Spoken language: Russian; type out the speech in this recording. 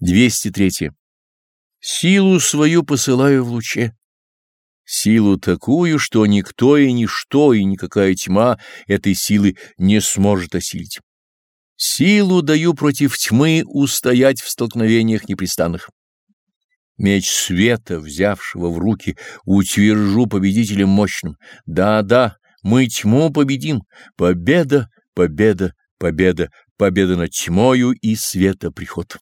203. Силу свою посылаю в луче. Силу такую, что никто и ничто, и никакая тьма этой силы не сможет осилить. Силу даю против тьмы устоять в столкновениях непрестанных. Меч света, взявшего в руки, утвержу победителем мощным. Да-да, мы тьму победим. Победа, победа, победа, победа над тьмою и света приход.